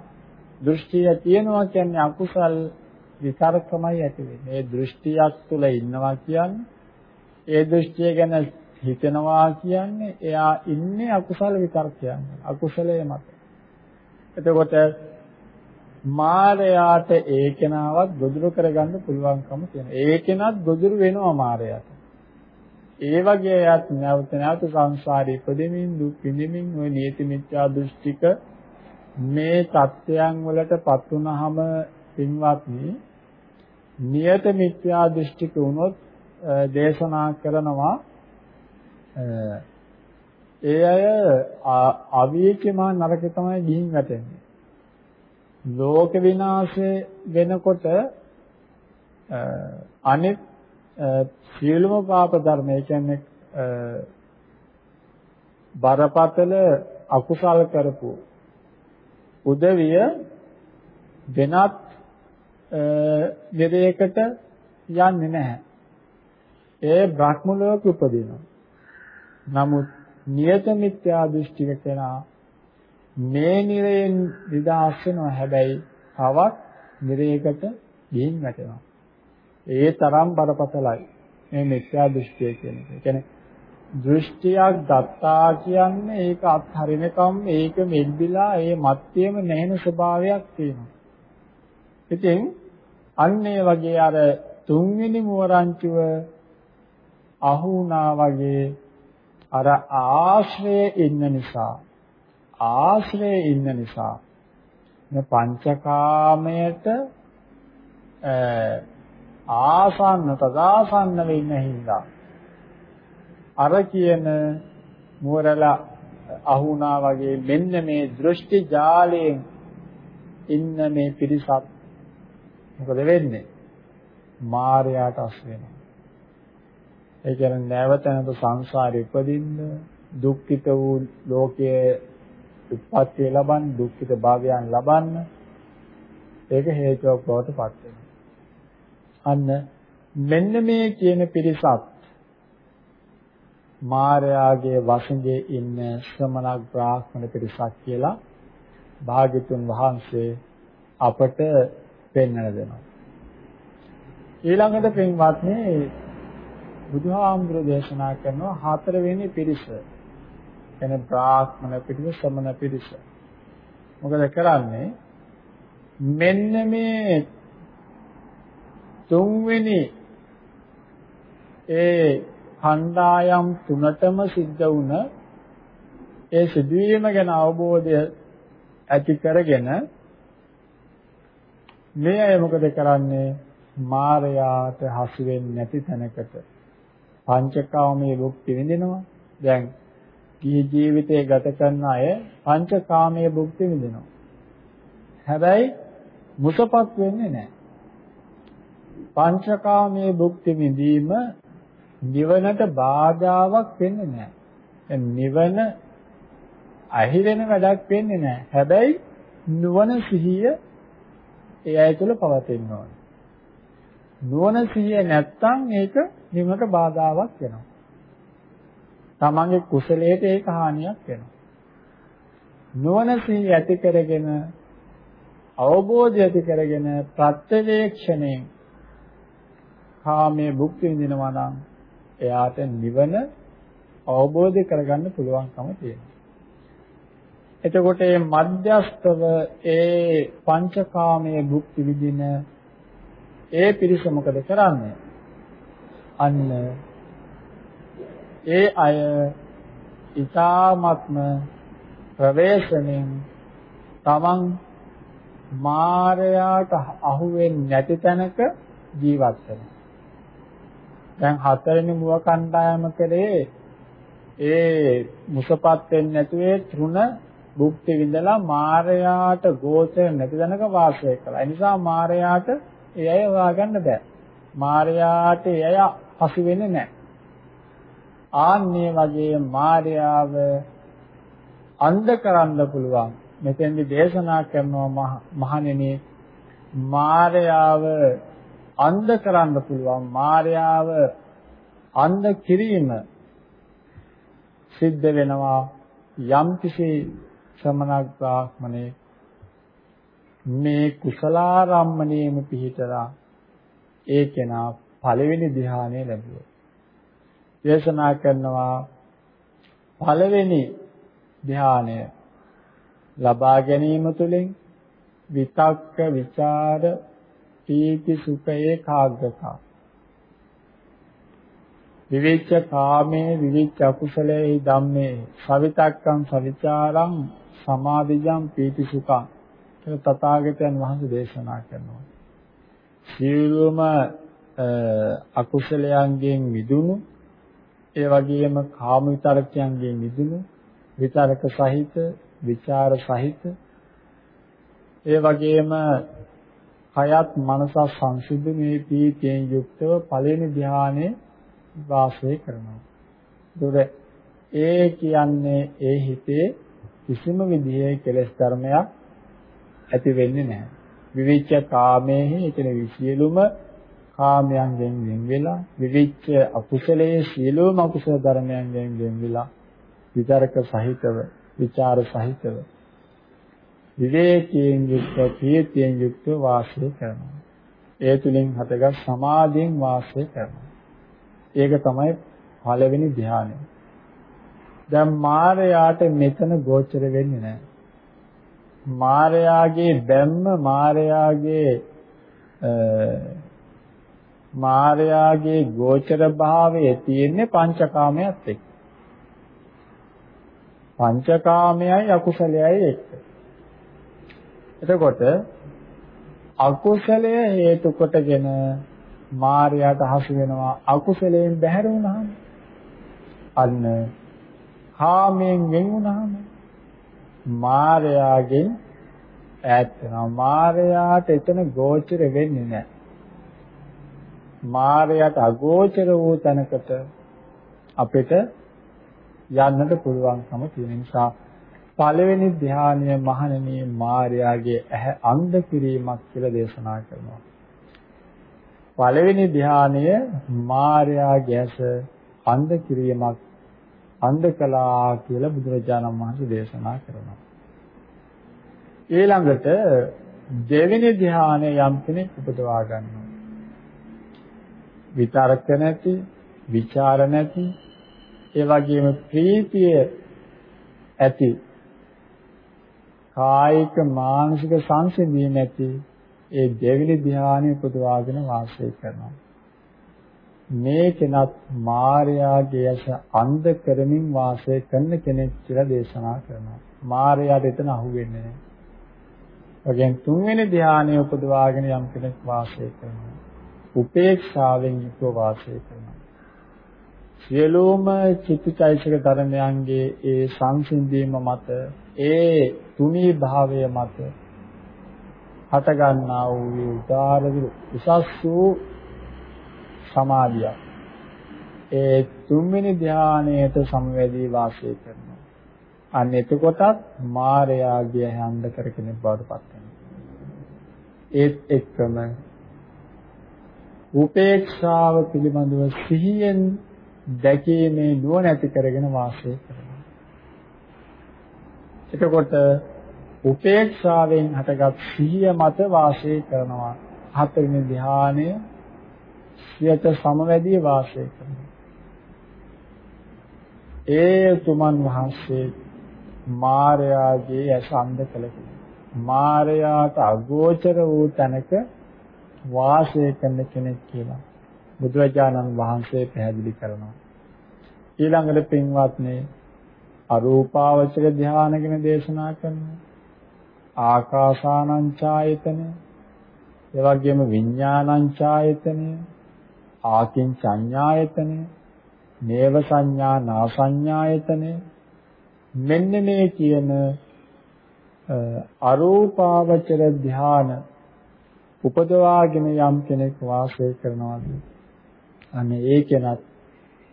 දෘෂ්ටිය තියෙනවා කියන්නේ අකුසල් විතරකමයි ඇති වෙන්නේ. මේ දෘෂ්ටියක් තුළ ඉන්නවා කියන්නේ ඒ දෘෂ්ටිය ගැන හිතනවා කියන්නේ එයා ඉන්නේ අකුසල විතරකයන්. අකුසලයේ මත. එතකොට මායයට ඒකනාවක් ගොදුරු කරගන්න පුළුවන්කම තියෙනවා. ඒකෙනත් ගොදුරු වෙනවා මායයට. ඒ වගේ අයත් නැවත නැවත සංසාරේ ඉපදෙමින් දුක් විඳින්මින් ওই නියති මිත්‍යා දෘෂ්ටික මේ தත්වයන් වලටපත් වුනහම පින්වත්නි නියත මිත්‍යා දෘෂ්ටික වුණොත් දේශනා කරනවා ඒ අය අවීචමා නරකේ තමයි ගිහින් වැටෙන්නේ. ලෝක විනාශය වෙනකොට අනිත් සියලුම පාප ධර්ම ඒ කියන්නේ බරපතල අකුසල් කරපු උදවිය වෙනත් නිරයකට යන්නේ නැහැ. ඒ බ්‍රහ්ම ලෝක උපදිනවා. නමුත් නියත මිත්‍යා දෘෂ්ටික කෙනා මේ නිරයෙන් නිදහස් වෙනවා හැබැයි තවත් නිරයකට ගිහින් වැටෙනවා. ඒ තරම් බරපතලයි මේ මිත්‍යා දෘෂ්ටිය කියන එක. ඒ කියන්නේ දෘෂ්ටියක් දත්තා කියන්නේ ඒක අත්හරිනකම් ඒක මෙල්බිලා ඒ මත්යේම නැහෙන ස්වභාවයක් තියෙනවා. ඉතින් අන්න ඒ වගේ අර තුන්වෙනි මුවරංචුව අහු වුණා වගේ අර ආශ්‍රය ඉන්න නිසා ආශ්‍රය ඉන්න නිසා මේ පංචකාමයට ආසන්න තදාසන්න වෙන්න හින්දා අර කියන මුවරලා අහුණා වගේ මෙන්න මේ දෘෂ්ටි ජාලයෙන් ඉන්න මේ පිරිසත් මොකද වෙන්නේ? මායයට අස් වෙනවා. ඒ කියන්නේ නැවත නැවත සංසාරේ උපදින්න දුක්ඛිත වූ ලෝකයේ උත්පත්ති ලබන්න දුක්ඛිත භාවයන් ලබන්න ඒක හේතුවක් බවට පත් වෙනවා. අන්න මෙන්න මේ කියන පිරිසත් මායාගේ වශයෙන් ඉන්න ශ්‍රමණ බ්‍රාහ්මණ පිරිසක් කියලා භාග්‍යතුන් වහන්සේ අපට පෙන්වන දෙනවා. ඊළඟට පින්වත්නි බුදුහාමුදුර දේශනා කරනවා හතරවෙනි පිරිස. එන බ්‍රාහ්මණ පිරිස, ශ්‍රමණ පිරිස. මොකද කරන්නේ? මෙන්න මේ තුන්වෙනි ඒ කණ්ඩායම් තුනටම සිද්ධ වුණ ඒ සිදුවීම ගැන අවබෝධය ඇති කරගෙන මේ අය මොකද කරන්නේ? මාරයාට හසු වෙන්නේ නැති තැනකට. පංචකාමයේ භුක්ති විඳිනවා. දැන් කී ජීවිතේ ගත කරන අය පංචකාමයේ භුක්ති විඳිනවා. හැබැයි මුසපත් වෙන්නේ නැහැ. පංචකාමයේ භුක්ති විඳීම නිවනට බාධාවක් වෙන්නේ නැහැ. නිවන අහිරෙන වැඩක් වෙන්නේ නැහැ. හැබැයි නුවණ සිහිය ඒ අය තුළ පවතින්න ඕන. නුවණ සිහිය නැත්තම් ඒක නිවනට බාධාවක් වෙනවා. තමන්ගේ කුසලයට ඒක හානියක් වෙනවා. නුවණ සිහිය ඇති කරගෙන අවබෝධය ඇති කරගෙන ප්‍රත්‍යවේක්ෂණයෙන් කාමයේ භුක්ති විඳිනවා නම් එයාට නිවන අවබෝධ කරගන්න පුළුවන්කම තියෙනවා. එතකොට මේ මධ්‍යස්තව ඒ පංචකාමයේ භුක්ති විඳින ඒ පිරිස මොකද කරන්නේ? අන්න ඒ අය ඊ타ත්ම ප්‍රවේශණයෙන් තමන් මායයට අහු වෙන්නේ නැති තැනක ජීවත් වෙනවා. දැන් හතරෙනි මුව කණ්ඩායම කරේ ඒ මුසපත් වෙන්නේ නැතුවේ තෘණ භුක්ති විඳලා මායයාට ගෝචර නැති දැනක වාසය කළා. ඒ නිසා මායයාට ඒ අය හොයාගන්න බෑ. මායයාට ඒ අය හසු වෙන්නේ නැහැ. ආන්නේ වගේ මායාව අන්ධ කරන්න පුළුවන්. මෙතෙන්දි දේශනා කරනවා මහණෙනි මායාව අන්ධ කරන්න පුළුවන්. මායාව අන්ධ කිරීම සිද්ධ වෙනවා යම් කිසි ශ්‍රමණක් බ්‍රාහ්මණේ මේ කුසලාරම්මණයෙම පිහිටලා ඒ කෙනා පළවෙනි ධ්‍යානය ලැබුවා. දේශනා කරනවා පළවෙනි ධ්‍යානය ලබා ගැනීම තුළින් විතක්ක ਵਿਚාර පීති සුඛ ඒකාග්‍රතාව විවිච්ඡ කාමේ විවිච්ඡ අකුසලේ ධම්මේ සවිතක්කං සවිචාරං සමාධිජං පීති සුඛං කියලා තථාගතයන් වහන්සේ දේශනා කරනවා. සියලුම අකුසලයන්ගෙන් මිදුණු ඒ වගේම කාම විතරකයන්ගෙන් මිදුණු විතරක සහිත විචාර සහිත ඒ වගේම කයත් මනසත් සංසිද්ධ මේ පීතියෙන් යුක්තව පළවෙනි ධානයේ වාසය කරනවා. ඒතොර ඒ කියන්නේ ඒ හිතේ කිසිම විදිහේ කෙලෙස් ධර්මයක් ඇති වෙන්නේ නැහැ. විවිච්ඡ කාමයේ කියන සියලුම කාමයන්ගෙන් වෙන් වෙලා විවිච්ඡ අකුසලයේ සියලුම අකුසල ධර්මයන්ගෙන් වෙන් වෙලා විතරක සහිතව, විචාර සහිතව විවේකයෙන් යුක්ත, ප්‍රීතියෙන් යුක්ත වාසය කරනවා. ඒ තුලින් හටගත් සමාධියෙන් වාසය කරනවා. ඒක තමයි පළවෙනි ධ්‍යානය. දැන් මාරයාට මෙතන ගෝචර වෙන්නේ නැහැ. මාරයාගේ බැම්ම මාරයාගේ මාරයාගේ ගෝචර භාවයේ තියෙන්නේ පංචකාමයට එක්ක. පංචකාමයයි අකුසලයයි එක්ක. එතකොට අකුසලය හේතු කොටගෙන මායයට හසු වෙනවා අකුසලයෙන් බැහැර වුණාම අන්න කාමයෙන් වෙන් වුණාම මායාගෙන් ඈත් වෙනවා. මායාට එතන ගෝචර වෙන්නේ නැහැ. මායයට අගෝචර වූ තැනකට අපිට යන්නට පුළුවන්කම තියෙන නිසා පළවෙනි ධානය මහණෙනි මායාගේ ඇහැ අන්ධ කිරීමක් කියලා දේශනා කරනවා. පළවෙනි ධානය මායාගේ ඇස අන්ධ කිරීමක් අන්ධ කළා කියලා බුදුරජාණන් වහන්සේ දේශනා කරනවා ඊළඟට දෙවෙනි ධානය යම් කෙනෙක් උපදවා ගන්නවා විතරක නැති, ਵਿਚාර නැති, ඒ වගේම ප්‍රීතිය ඇති කායික මානසික සංසිඳීම ඇති ඒ දෙවිලි ධානය පුදවාගෙන වාසය කරනවා. මේ කෙනත් මායාගේ ඇස අන්ධ කරමින් වාසය කරන කෙනෙක් කියලා දේශනා කරනවා. මායාට එතන අහු වෙන්නේ නැහැ. වගේම තුන්වෙනි ධානය උපදවාගෙන යම් කෙනෙක් වාසය කරනවා. උපේක්ෂාවෙන් යුක්ව වාසය කරනවා. සියලුම චිත්තචෛතසික ධර්මයන්ගේ ඒ සංසිඳීම මත ඒ තුනී භාවය මත හට ගන්නා වූ උදාර උසස් වූ සමාධිය ඒ තුන්වෙනි ධානයේට සමවැදී වාසය කරනවා. අන්න එතකොටත් මායාගේ හැඳ කරගෙන බවට පත් වෙනවා. ඒත් එක්කම උපේක්ෂාව පිළිබඳව සිහියෙන් දැකීමේ නුවණ ඇති කරගෙන වාසය කරනවා. එතකොට උපේක්ෂාවෙන් හටගත් සිහිය මත වාසය කරනවා. හතරවෙනි ධානය සියත සමවැදී වාසය කරනවා. ඒ තුමන් වහන්සේ මායාගේ අසන්ද කළ කෙනෙක්. මායාට අගෝචර වූ තැනක වාසය කරන කෙනෙක් කියලා බුදුරජාණන් වහන්සේ පැහැදිලි කරනවා. ඊළඟට පින්වත්නි අරූපාවචර ධානය ගැන දේශනා කරනවා. ආකාසානං ඡායතන, ඒ වගේම විඥානං ඡායතනය, ආකින් සංඥායතන, නේව සංඥා නා සංඥායතන මෙන්න මේ කියන අරූපාවචර ධානය උපදවාගෙන යම් කෙනෙක් වාසය කරනවාද අනේ ඒ කෙනත්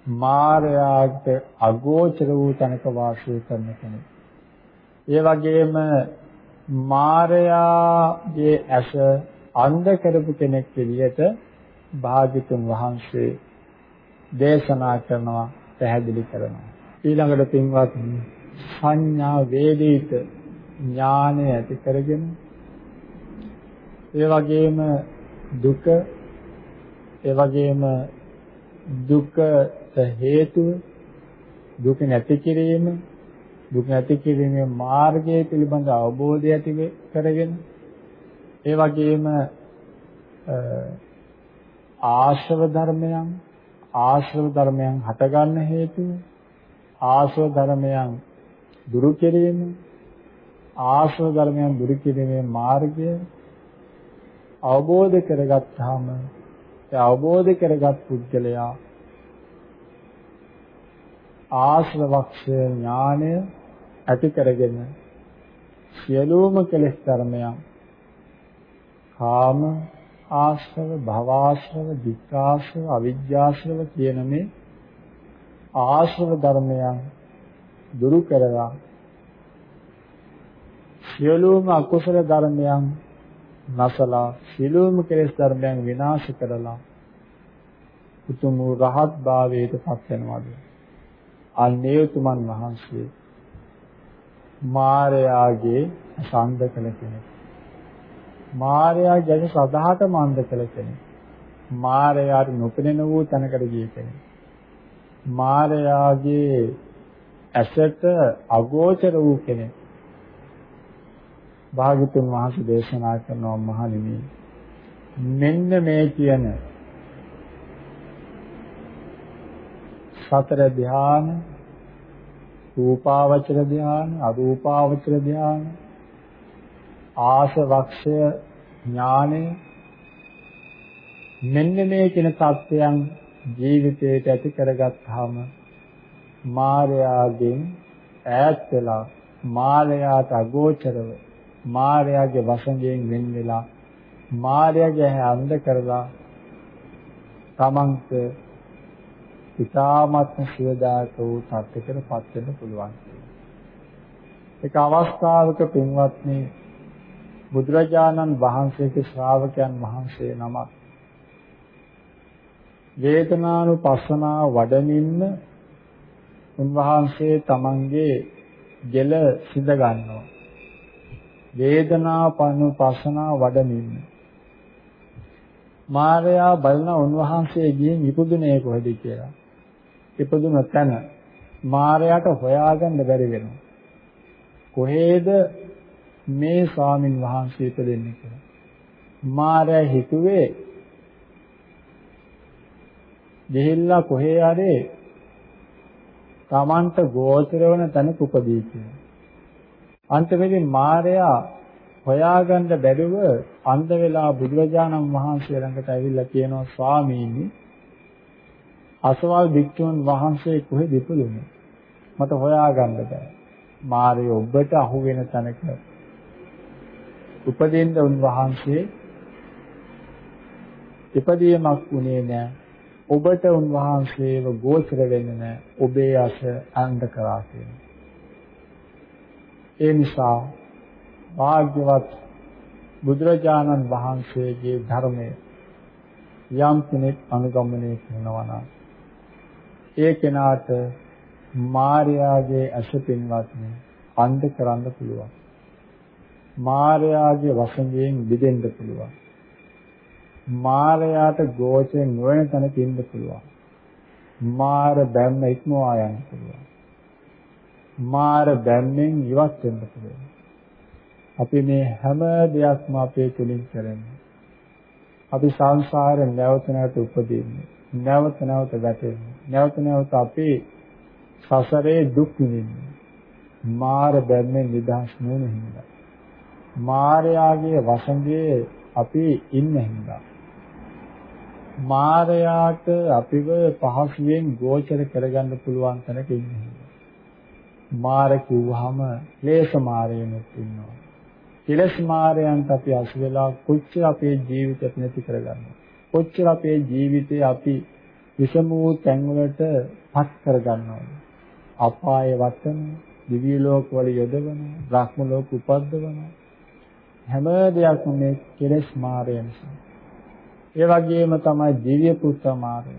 මායාට අගෝචර වූ තැනක වාසය කරන කෙනෙක්. ඒ වගේම මායාගේ ඇස අන්ධ කරපු කෙනෙක් විදිහට භාග්‍යතුන් වහන්සේ දේශනා කරනවා පැහැදිලි කරනවා. ඊළඟට පින්වත් සංඥා වේදිත ඥානය ඇති කරගෙන ඒ වගේම දුක ඒ වගේම දුකට හේතුව දුක නැති කිරීම දුක නැති කිරීමේ මාර්ගය පිළිබඳ අවබෝධය ඇති කරගෙන ඒ වගේම ආශ්‍රව ධර්මයන් ආශ්‍රව ධර්මයන් හටගන්න හේතුව ආශ්‍රව ධර්මයන් දුරු කිරීම ආශ්‍රව ධර්මයන් දුරු කිරීමේ මාර්ගය අවබෝධ කරගත්තාම ඒ අවබෝධ කරගත් පුද්ගලයා ආශ්‍රවක්ෂය ඥානය ඇති කරගෙන සියලුම කෙලෙස් ධර්මයන් කාම ආශ්‍රව භවආශ්‍රව දික්ඛාශ්‍රව අවිජ්ජාශ්‍රව කියන මේ ආශ්‍රව ධර්මයන් දුරු කරලා සියලුම අකුසල ධර්මයන් නැසලා සියලුම කෙලෙස් ධර්මයන් විනාශ කරලා උතුම් වූ රහත් භාවයට පත් වෙනවාද? අන්නේ උතුමන් වහන්සේ මාර්යාගේ සඳ කළ කෙනෙක්. මාර්යාගේ සදාහටම අන්ධ කළ කෙනෙක්. මාර්යාට නොපෙනෙන වූ තැනකට ගිය කෙනෙක්. මාර්යාගේ ඇසට අගෝචර වූ කෙනෙක්. භාග්‍යතුන් වහන්සේ දේශනා කරනවා මහණෙනි මෙන්න මේ කියන සතර ධ්‍යාන රූපාවචර ධ්‍යාන අරූපාවචර ධ්‍යාන ආසවක්ෂය ඥානය මෙන්න මේ කියන தත්වයන් ජීවිතයට ඇති කරගත්තාම මායාවෙන් ඈත් වෙලා මායාට අගෝචරව මායාවේ වසඟයෙන් වෙන් වෙලා මායාගේ අන්ධ කරලා තමන්ට ඉතාමත්ම සියදායක වූ තත්ත්වයකට පත් වෙන්න පුළුවන්. ඒක අවස්ථාවක පින්වත්නි බුදුරජාණන් වහන්සේගේ ශ්‍රාවකයන් වහන්සේ නමක් වේදනානුපස්සනා වඩමින්ම උන්වහන්සේ තමන්ගේ ගෙල සිඳ ගන්නවා. වේදනාපනුපස්සනා වඩමින් මාර්යා බලන උන්වහන්සේ ගිහින් ඉපදුනේ කොහෙද කියලා. ඉපදුන තැන මාර්යාට හොයාගන්න බැරි වෙනවා. කොහේද මේ ස්වාමින් වහන්සේ ඉපදෙන්නේ කියලා. මාර්යා හිතුවේ ගිහිල්ලා කොහේ හරි Tamanට ගෝචර වන තැනක උපදී කියලා. අන්තිමේදී මාර්යා හොයාගන්න බැරුව අන්ධ වෙලා බුදුරජාණන් වහන්සේ ළඟට ඇවිල්ලා කියනවා ස්වාමීනි අසවල් භික්ෂුන් වහන්සේ කොහෙද ඉපදුනේ මට හොයාගන්න බෑ මාර්ය ඔබට අහු වෙන තැනක උපදින්න උන්වහන්සේ ඉපදීමක් උනේ නෑ. ඔබට උන්වහන්සේව ගෝචර වෙන්නේ නෑ. ඔබේ අස අන්ධ කරා කියනවා ඒ නිසා භාග්‍යවත් බුදුරජාණන් වහන්සේගේ ධර්මය යම් කෙනෙක් අනුගමනය කරනවා නම් ඒ කෙනාට මාර්යාගේ අසපින්වත්නි අන්ධ කරන්න පුළුවන්. මාර්යාගේ වසඟයෙන් බෙදෙන්න පුළුවන්. මාර්යාට ගෝචර නොවන තැනක ඉන්න පුළුවන්. මාර බැම්ම ඉක්මවා යන්න පුළුවන්. මාර බැම්මෙන් ඉවත් වෙන්න පුළුවන්. අපි මේ හැම දෙයක්ම අපේ තුලින් කරන්නේ. අපි සංසාරේ නැවත නැවත උපදින්නේ. නැවත නැවත වැටෙන්නේ. නැවත නැවත අපේ සසරේ දුක් විඳින්නේ. මාර බැම්මෙන් නිදහස් නොවන හින්දා. මායාගේ වසඟයේ අපි ඉන්න හින්දා. මායාට අපිව පහසුවෙන් ගෝචර කරගන්න පුළුවන් තැනක ඉන්න හින්දා. මාර කිව්වහම ක්ලේශ මාරයනුත් ඉන්නවා. කෙලස් මාරයන්ට අපි අසු වෙලා කොච්චර අපේ ජීවිතය නැති කරගන්නවා. කොච්චර අපේ ජීවිතේ අපි විසමූ තැන් වලට පත් කර ගන්නවා. අපාය වටන, දිව්‍ය ලෝක වල යොදවන, බ්‍රහ්ම ලෝක උපද්දවන හැම දෙයක්ම මේ කෙලෙස් මායය නිසා. ඒ වගේම තමයි දිව්‍ය පුත්‍ර මායය.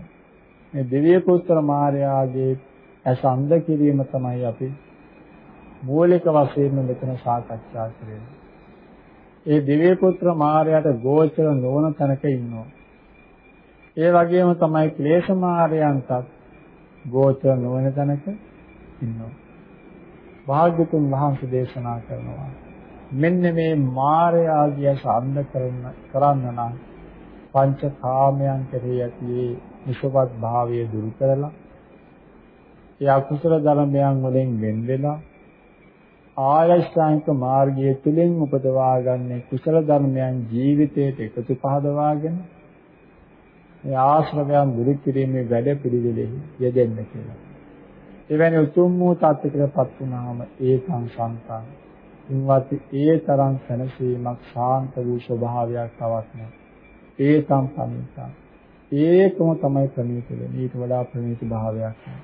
මේ දිව්‍ය පුත්‍ර මායාගේ ඇස අන්ධ කිරීම තමයි අපි මූලික වශයෙන්ම මෙතන සාකච්ඡා කරන්නේ. ඒ දිව්‍ය පුත්‍ර මායාට ගෝචර නොවන තැනක ඉන්නවා. ඒ වගේම තමයි ක්ලේශ මායයන්ටත් ගෝචර නොවන තැනක ඉන්නවා. භාග්‍යතුන් වහන්සේ දේශනා කරනවා මෙන්න මේ මායාගේ අන්ධ කරන කරන්න නම් පංච කාමයන් කෙරෙහි ඇති නිසවත් භාවය දුරු කරලා ඒ අකුසල ධර්මයන් වලින් වෙන් වෙලා ආයශ්‍රාංක මාර්ගයේ තුලින් උපදවා ගන්න කුසල ධර්මයන් ජීවිතයට එකතු පහදවාගෙන මේ ආශ්‍රවයන් දුරු කිරීමේ වැඩ පිළිවෙලෙහි යෙදෙන්න කියලා. එවැනි උතුම් වූ tattකටපත් වුණාම ඒකං සම්පං. ඉන්වත් ඒ තරම් සැනසීමක් ශාන්ත වූ ස්වභාවයක් තවත් නැහැ. ඒකං සම්පං. ඒකම තමයි ප්‍රණීත වෙන්නේ. ඊට වඩා ප්‍රණීත භාවයක් නැහැ.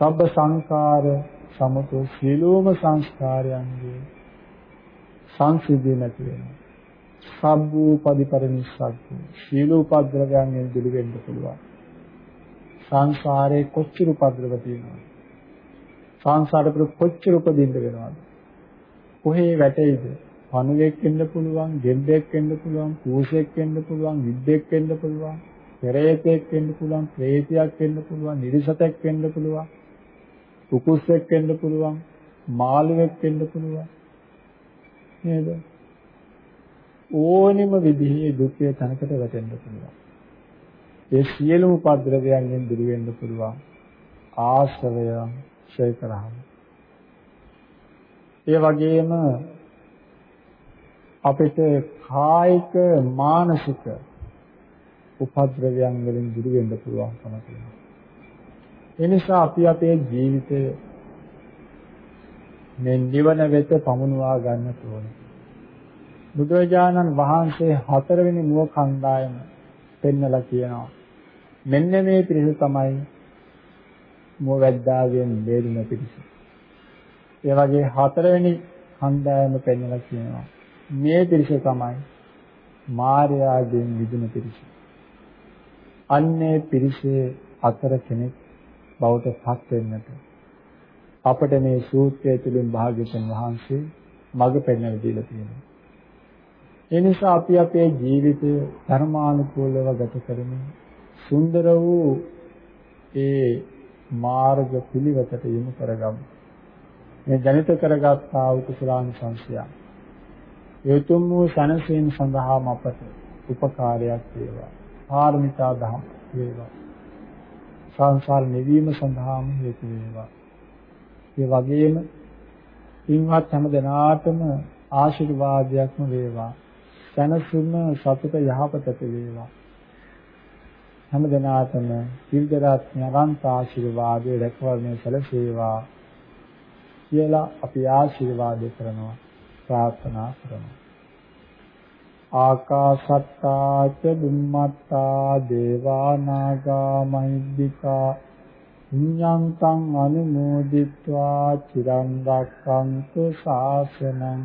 සබ්බ සංකාර සමතු සීලෝම සංස්කාරයන්ගේ සංසිද්ධිය නැති වෙනවා. සබ්බූ පරිපරිනිස්සග්ගු සීලෝපද්‍රවයන්ගෙන් දුරු වෙන්න පුළුවන්. සංසාරේ කොච්චර උපද්‍රව තියෙනවද? සංසාරේ කොච්චර උපදින්න වෙනවද? කොහේ වැටෙයිද? පණුවෙක් වෙන්න පුළුවන්, ගෙම්බෙක් වෙන්න පුළුවන්, කූසෙක් වෙන්න පුළුවන්, විද්දෙක් වෙන්න පුළුවන්, පෙරේතෙක් වෙන්න පුළුවන්, ප්‍රේතයක් වෙන්න පුළුවන්, නිරිසතෙක් වෙන්න පුළුවන්. කුකුස්සෙක් වෙන්න පුළුවන් මාළුවෙක් වෙන්න පුළුවන් නේද ඕනෙම විදිහේ දුකේ තනකට වැටෙන්න පුළුවන් ඒ සියලුම පද්‍රවයන්ගෙන් දුර වෙන්න පුළුවන් ආශ්‍රවය ක්ෂය කරාම ඒ වගේම අපිට කායික මානසික උපද්‍රවයන් වලින් දුර වෙන්න පුළුවන්කම තියෙනවා ඒ නිසා අපි අපේ ජීවිතය මේ නිවන වෙත පමුණවා ගන්න ඕනේ. බුදුරජාණන් වහන්සේ හතරවෙනි මුව කණ්ඩායම පෙන්නලා කියනවා. මෙන්න මේ පිරිස තමයි මුව වැද්දාගෙන් බේරුණ පිරිස. ඒ වගේ හතරවෙනි කණ්ඩායම පෙන්නලා කියනවා. මේ පිරිස තමයි මාර්යාගෙන් මිදුණු පිරිස. අන්නේ පිරිසේ හතර කෙනෙක් බවට පත් වෙන්නට අපට මේ සූත්‍රය තුළින් භාග්‍යවතුන් වහන්සේ මඟ පෙන්වලා දීලා තියෙනවා. ඒ නිසා අපි අපේ ජීවිතය ධර්මානුකූලව ගත කරමින් සුන්දර වූ ඒ මාර්ග පිළිවෙතට යොමු කරගමු. මේ ජනිත කරගත්තා වූ කුසලාන සංසය. යතුම් වූ සනසීම සඳහාම අපට උපකාරයක් වේවා. පාරමිතා දහම් වේවා. සංසාර නිවීම සඳහාම හේතු වේවා. ඒ වගේම පින්වත් හැම දෙනාටම ආශිර්වාදයක්ම වේවා. සනසුම සතුට යහපතට වේවා. හැම දෙනාටම සිල්දරත් නිරන්ත ආශිර්වාදයේ රැකවරණය සැලසේවා කියලා අපි ආශිර්වාද කරනවා ප්‍රාර්ථනා කරනවා. ආකාසත්තා ච බුම්මත්තා දේවා නාග මහිද්దికා පුඤ්ඤන්තං අනුමෝදිත්වා චිරන් රක්ඛන්තු ශාසනං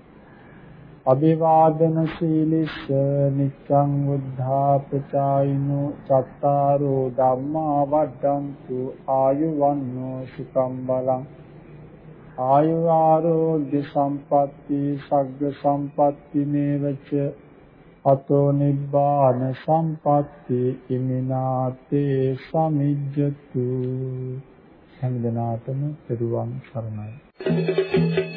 අභිවාදන සීලිස්ස නිච්ඡං උද්ධාපචායිනෝ චත්තාරෝ ධම්මා වඩ්ඩන්තු ආයුවන්නෝ සුඛං බලං. ආයු ආරෝග්‍ය සම්පatti සග්ග සම්පatti මේවච අතෝ නිබ්බාන සම්පatti ඉමිනාතේ සමිජ්ජතු. හැමදෙනාටම පෙරුවන් සරණයි.